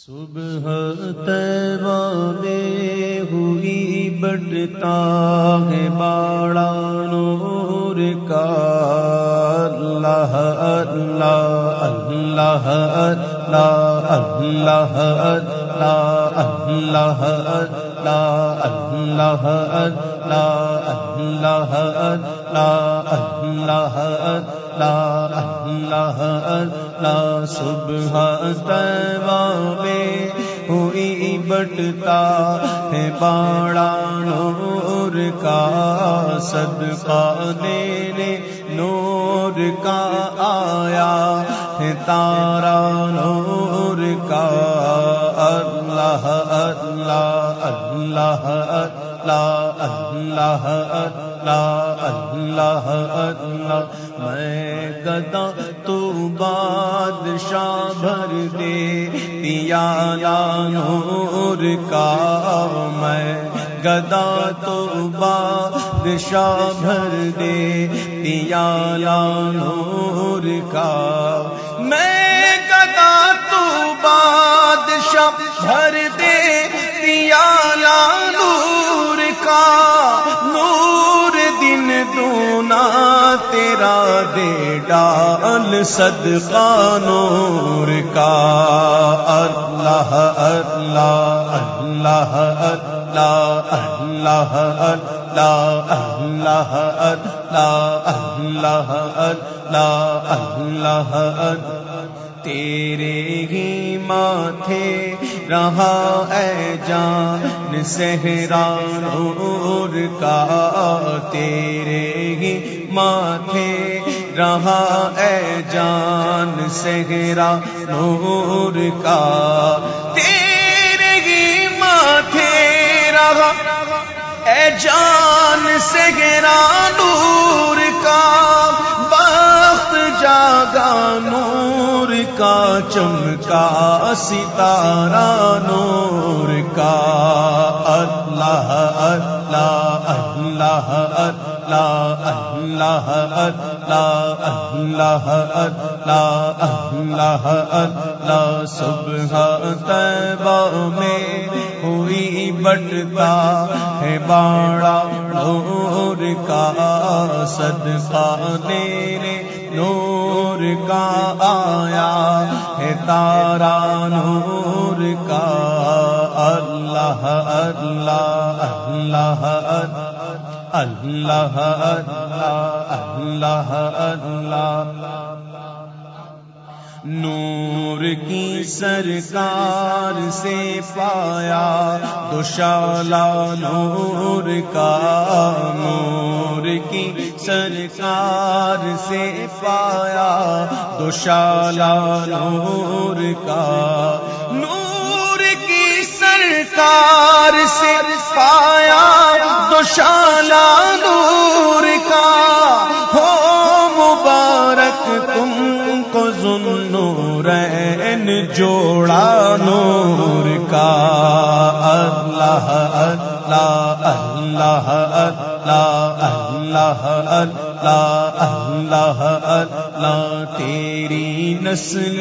صبح تیوا میں ہوئی بڑھتا ہے باڑا نور کا اللہ اللہ اللہ اللہ اللہ اللہ اللہ اللہ اللہ اللہ اللہ اللہ اللہ اللہ صبح تیوا میں ہوئی بٹتا ہے باڑا نور کا صدقہ دینے نور کا آیا ہے تارا نور کا اللہ اللہ اللہ اللہ اللہ اللہ اللہ. اللہ میں گدا تو بادشاہ بھر دے پیا نور کا میں گدا تو بادشاہ بھر دے پیا نور کا میں ڈال صدقہ نور کا۔ اللہ اللہ اللہ اللہ اللہ اللہ اللہ اللہ اللہ اللہ۔ اللہ تیرے ہی ماتھے رہا اے جان سہرا نور کا۔ تیرے ہی ماتھے رہا اے جان سہرا نور کا، تیرے ہی ماتھے رہا۔ اے جان سہرا نور کا، بخت جاگا نور کا، چمکا ستارہ نور کا۔ اللہ اللہ اللہ اللہ اللہ اللہ اللہ اللہ اللہ اللہ صبح تیبہ میں ہوئی بٹتا ہے باڑا نور کا صدقہ میرے نور کا آیا ہے تارا نور کا اللہ اللہ اللہ اللہ اللہ اللہ اللہ. نور کی سرکار سے پایا دوشالا نور کا نور کی سرکار سے پایا دوشالا نور کا نور کی سرکار سے پایا دوشالا نور کو جوڑا نور کا۔ اللہ اللہ اللہ اللہ اللہ اللہ اللہ اللہ، تیری نسل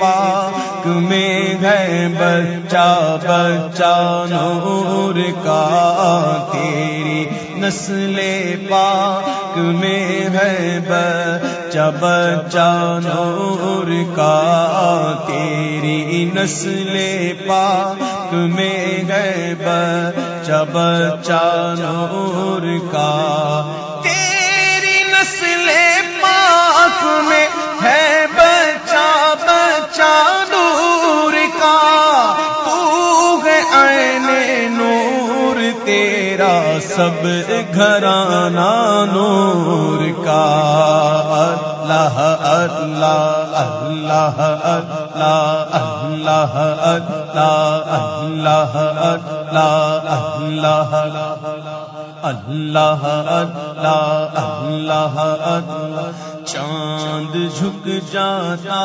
پاک میں ہے بچہ بچہ نور کا۔ تیری نسل پاک میں ہے بچہ بچہ نور کا تیری نسل پاک میں ہے بچہ بچہ نور کا تیری نسل پاک میں ہے بچہ بچہ نور کا تو ہے عین نور، تیرا سب گھرانا نور کا۔ اللہ اللہ اللہ اللہ اللہ اللہ اللہ اللہ اللہ اللہ اللہ چاند جھک جاتا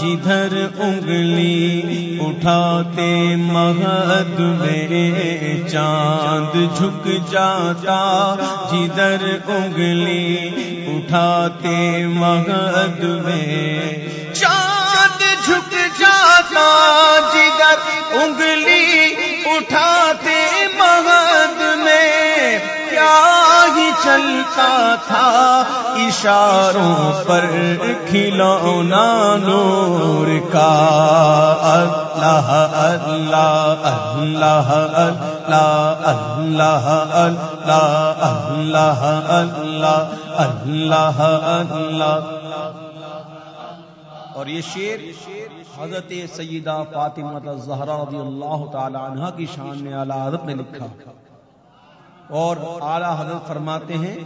جدھر انگلی اٹھاتے مہد میں چاند جھک جاتا جدھر انگلی اٹھاتے مہد میں۔ چاند جھک جاتا جدھر انگلی اٹھاتے مہد میں۔ کیا ہی چلتا تھا، اشاروں پر کھلونا نور کا۔ اللہ اللہ اللہ اللہ۔ اللہ اللہ اللہ اللہ اللہ اللہ اور یہ شیر حضرت سیدہ فاطمہ زہرا رضی اللہ تعالی عنہ کی شان نے اعلی حضرت نے لکھا اور اعلی حضرت فرماتے ہیں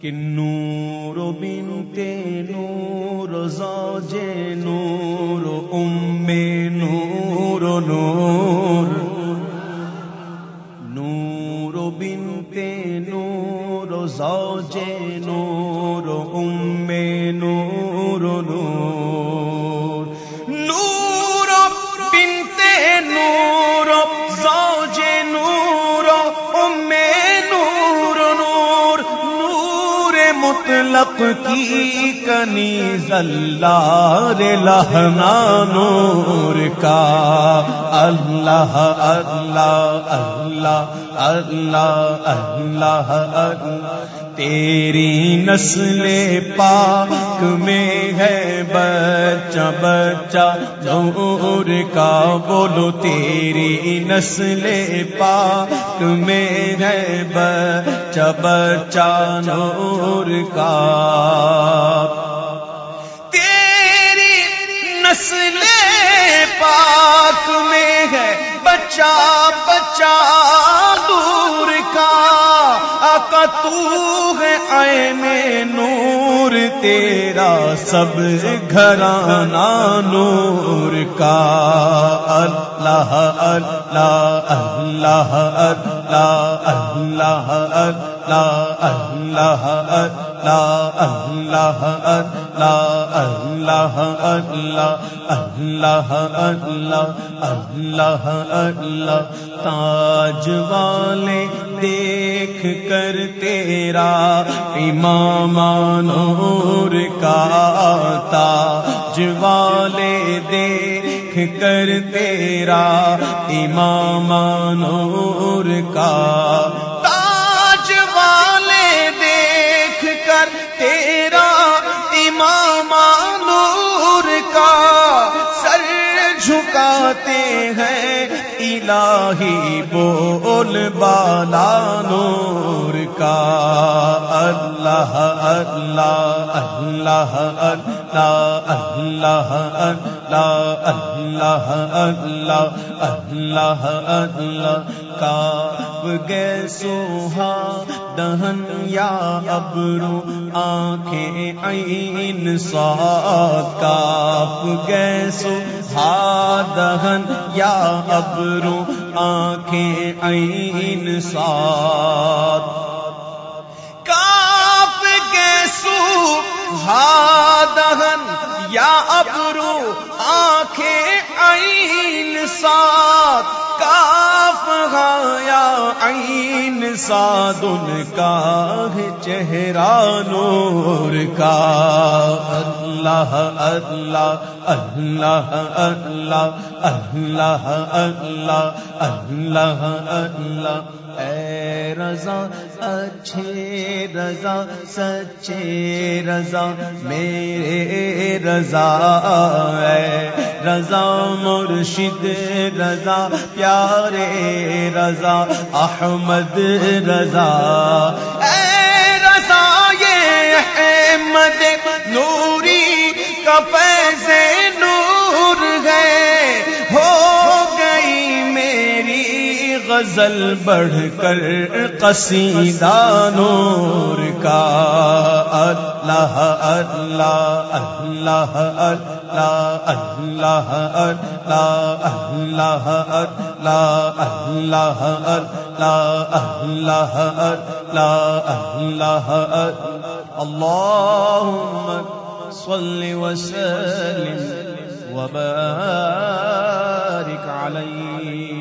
کہ نور بنتے نور، زوج نور، ام نور نور نور زوج نور ام نور نور مطلق کی کنی زلار لہنا نور کا اللہ اللہ اللہ اللہ اللہ اللہ۔ تیری نسل پاک میں ہے بچہ بچہ، نور کا بولو تیری نسل پاک میں ہے بچہ بچہ، نور کا۔ تیری نسل پاک میں ہے بچہ بچہ دور کا۔ آقا تو ہے آئے نور تیرا سب گھرانا نور کا اللہ اللہ اللہ اللہ اللہ اللہ اللہ اللہ اللہ اللہ اللہ اللہ اللہ اللہ اللہ تاج والے دیکھ کر تیرا امام نور کا تاج والے دیکھ کر تیرا امام نور کا تاج والے دیکھ کر تیرا امام نور کا سر جھکاتے ہیں الہی بول بالا نور کا اللہ اللہ اللہ اللہ اللہ اللہ اللہ اللہ اللہ کاپ گے سوہا دہن یا ابرو آنکھیں عین سات کاپ گے سوہا دہن یا ابرو آنکھیں عین سات۔ کاپ گے سوہا دہن یا ابرو آنکھیں عین سات۔ کاف گایا عین سادن کا چہرہ نور کا۔ اللہ اللہ اللہ اللہ اللہ اللہ اللہ اللہ. اے رضا، اچھے رضا، سچے رضا، میرے رضا، اے رضا، مرشد رضا، پیارے رضا، احمد رضا غزل بڑھ کر قصیدہ نور کا۔ اللہ اللہ اللہ اللہ اللہ اللہ اللہ اللہ اللہ اللہ اللہ اللہ اللهم صل وسلم وبارك عليه